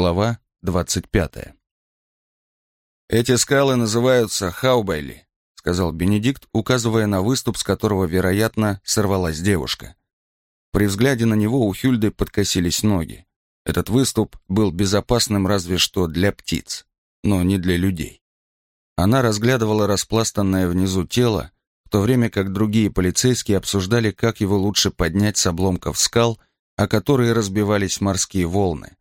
Глава 25. «Эти скалы называются Хаубайли», — сказал Бенедикт, указывая на выступ, с которого, вероятно, сорвалась девушка. При взгляде на него у Хюльды подкосились ноги. Этот выступ был безопасным разве что для птиц, но не для людей. Она разглядывала распластанное внизу тело, в то время как другие полицейские обсуждали, как его лучше поднять с обломков скал, о которые разбивались морские волны.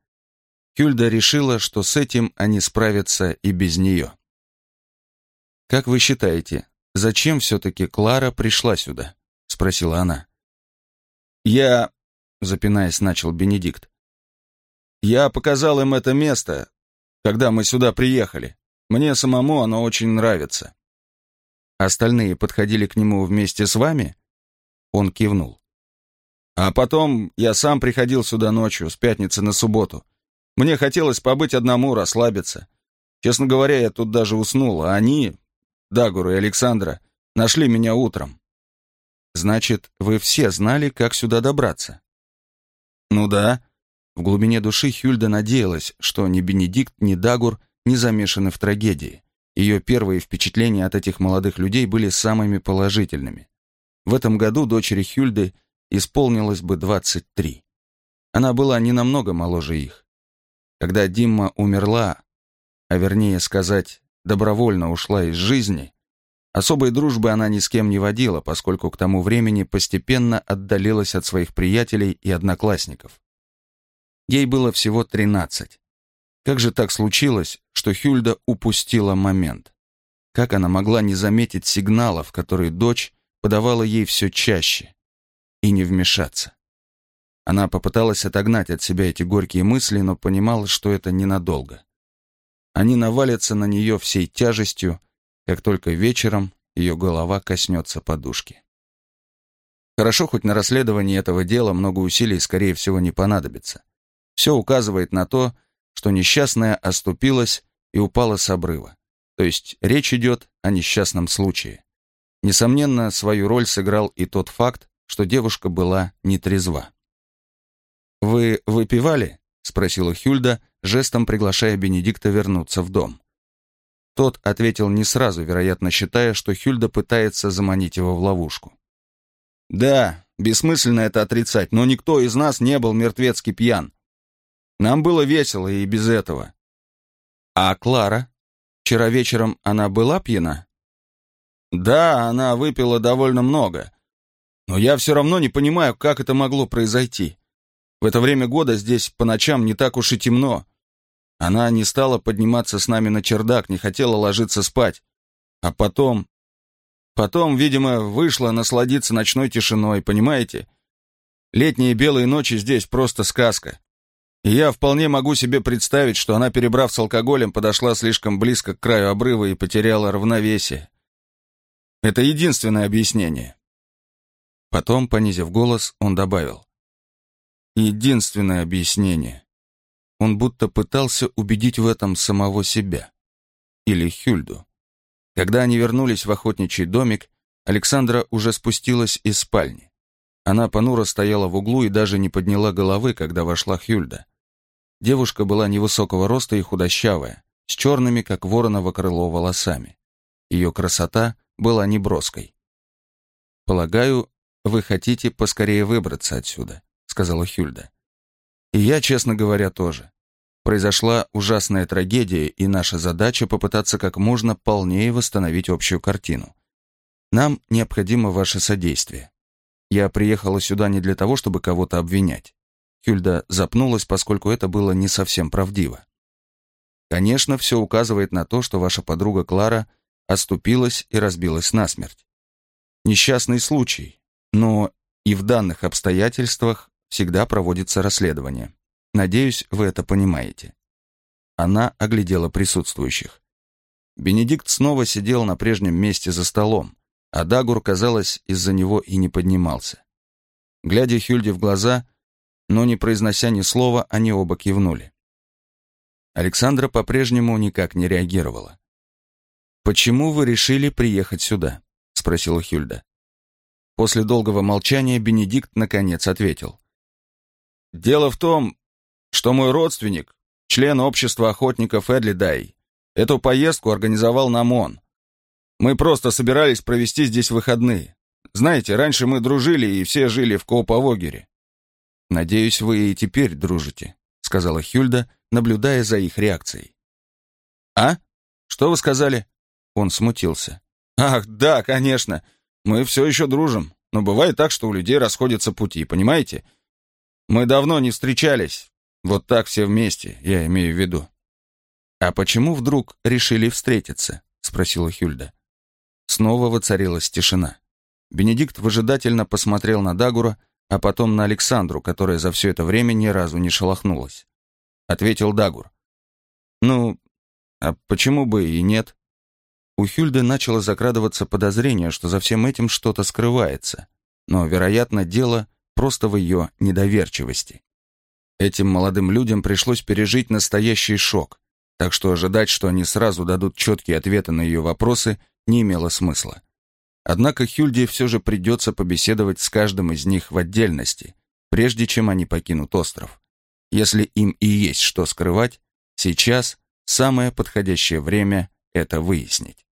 Хюльда решила, что с этим они справятся и без нее. «Как вы считаете, зачем все-таки Клара пришла сюда?» — спросила она. «Я...» — запинаясь, начал Бенедикт. «Я показал им это место, когда мы сюда приехали. Мне самому оно очень нравится». «Остальные подходили к нему вместе с вами?» Он кивнул. «А потом я сам приходил сюда ночью, с пятницы на субботу. Мне хотелось побыть одному, расслабиться. Честно говоря, я тут даже уснул, а они, Дагур и Александра, нашли меня утром. Значит, вы все знали, как сюда добраться? Ну да. В глубине души Хюльда надеялась, что ни Бенедикт, ни Дагур не замешаны в трагедии. Ее первые впечатления от этих молодых людей были самыми положительными. В этом году дочери Хюльды исполнилось бы 23. Она была не намного моложе их. Когда Димма умерла, а вернее сказать, добровольно ушла из жизни, особой дружбы она ни с кем не водила, поскольку к тому времени постепенно отдалилась от своих приятелей и одноклассников. Ей было всего 13. Как же так случилось, что Хюльда упустила момент? Как она могла не заметить сигналов, которые дочь подавала ей все чаще, и не вмешаться? Она попыталась отогнать от себя эти горькие мысли, но понимала, что это ненадолго. Они навалятся на нее всей тяжестью, как только вечером ее голова коснется подушки. Хорошо, хоть на расследовании этого дела много усилий, скорее всего, не понадобится. Все указывает на то, что несчастная оступилась и упала с обрыва. То есть речь идет о несчастном случае. Несомненно, свою роль сыграл и тот факт, что девушка была нетрезва. «Вы выпивали?» — спросила Хюльда, жестом приглашая Бенедикта вернуться в дом. Тот ответил не сразу, вероятно, считая, что Хюльда пытается заманить его в ловушку. «Да, бессмысленно это отрицать, но никто из нас не был мертвецки пьян. Нам было весело и без этого». «А Клара? Вчера вечером она была пьяна?» «Да, она выпила довольно много. Но я все равно не понимаю, как это могло произойти. В это время года здесь по ночам не так уж и темно. Она не стала подниматься с нами на чердак, не хотела ложиться спать. А потом... Потом, видимо, вышла насладиться ночной тишиной, понимаете? Летние белые ночи здесь просто сказка. И я вполне могу себе представить, что она, перебрав с алкоголем, подошла слишком близко к краю обрыва и потеряла равновесие. Это единственное объяснение. Потом, понизив голос, он добавил единственное объяснение. Он будто пытался убедить в этом самого себя. Или Хюльду. Когда они вернулись в охотничий домик, Александра уже спустилась из спальни. Она понуро стояла в углу и даже не подняла головы, когда вошла Хюльда. Девушка была невысокого роста и худощавая, с черными, как вороново крыло, волосами. Ее красота была неброской. «Полагаю, вы хотите поскорее выбраться отсюда сказала Хюльда. И я, честно говоря, тоже. Произошла ужасная трагедия, и наша задача попытаться как можно полнее восстановить общую картину. Нам необходимо ваше содействие. Я приехала сюда не для того, чтобы кого-то обвинять. Хюльда запнулась, поскольку это было не совсем правдиво. Конечно, все указывает на то, что ваша подруга Клара оступилась и разбилась насмерть. Несчастный случай, но и в данных обстоятельствах всегда проводится расследование. Надеюсь, вы это понимаете». Она оглядела присутствующих. Бенедикт снова сидел на прежнем месте за столом, а Дагур, казалось, из-за него и не поднимался. Глядя Хюльде в глаза, но не произнося ни слова, они оба кивнули. Александра по-прежнему никак не реагировала. «Почему вы решили приехать сюда?» — спросила Хюльда. После долгого молчания Бенедикт наконец ответил. Дело в том, что мой родственник, член общества охотников Эдли Дай. Эту поездку организовал Намон. Мы просто собирались провести здесь выходные. Знаете, раньше мы дружили и все жили в Коуповогере. «Надеюсь, вы и теперь дружите», — сказала Хюльда, наблюдая за их реакцией. «А? Что вы сказали?» Он смутился. «Ах, да, конечно. Мы все еще дружим. Но бывает так, что у людей расходятся пути, понимаете? Мы давно не встречались. Вот так все вместе, я имею в виду». «А почему вдруг решили встретиться?» — спросила Хюльда. Снова воцарилась тишина. Бенедикт выжидательно посмотрел на Дагура, а потом на Александру, которая за все это время ни разу не шелохнулась. Ответил Дагур. «Ну, а почему бы и нет?» У Хюльды начало закрадываться подозрение, что за всем этим что-то скрывается, но, вероятно, дело просто в ее недоверчивости. Этим молодым людям пришлось пережить настоящий шок, так что ожидать, что они сразу дадут четкие ответы на ее вопросы, не имело смысла. Однако Хюльде все же придется побеседовать с каждым из них в отдельности, прежде чем они покинут остров. Если им и есть что скрывать, сейчас самое подходящее время это выяснить.